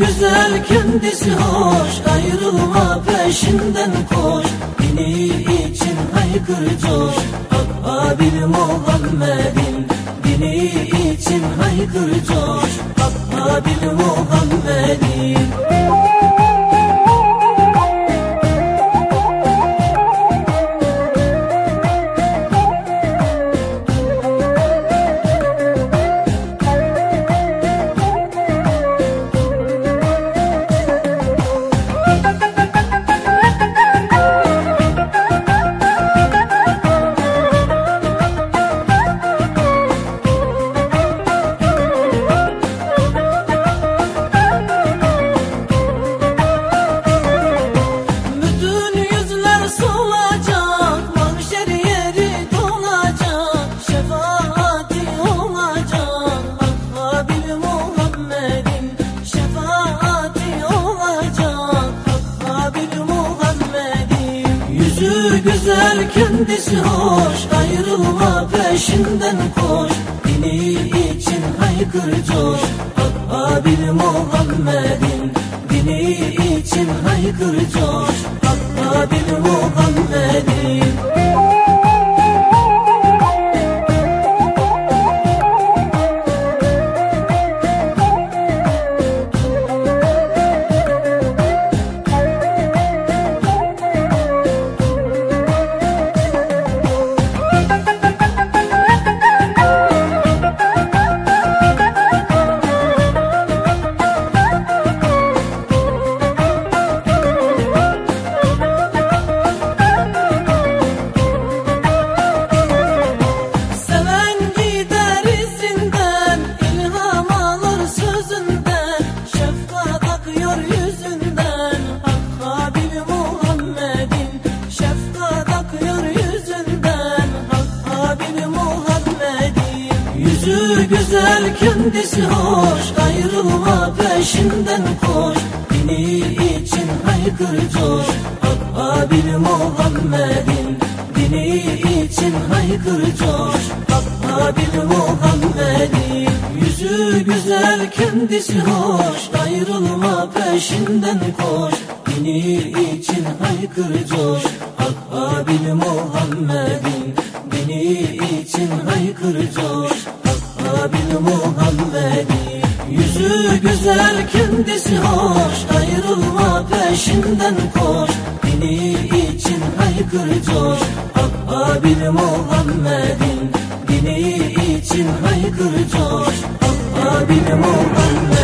güzel kendisi hoş. Ayrılma peşinden koş. Dini için haykır coş. Hak Habil Muhammed'in Dini için haykır coş. Hak Habil Muhammed'in güzel kendisi hoş Ayrılma peşinden koş. Dini için haykır coş. Hak Habil Muhammed'in Dini için haykır coş. Hak Habil Muhammed'in güzel kendisi hoş Ayrılma peşinden koş. Dini için haykır coş. Hak Habil Muhammed'in Dini için haykır coş. Hak Habil Muhammed'in Yüzü güzel kendisi hoş. Ayrılma peşinden koş. Dini için haykır coş. Hak Habil Muhammed'in Dini için haykır coş güzel kendisi hoş Ayrılma peşinden koş. Dini için haykır coş. Ah, Abbabil Muhammed'in Dini için haykır coş. Ah, Abbabil Muhammed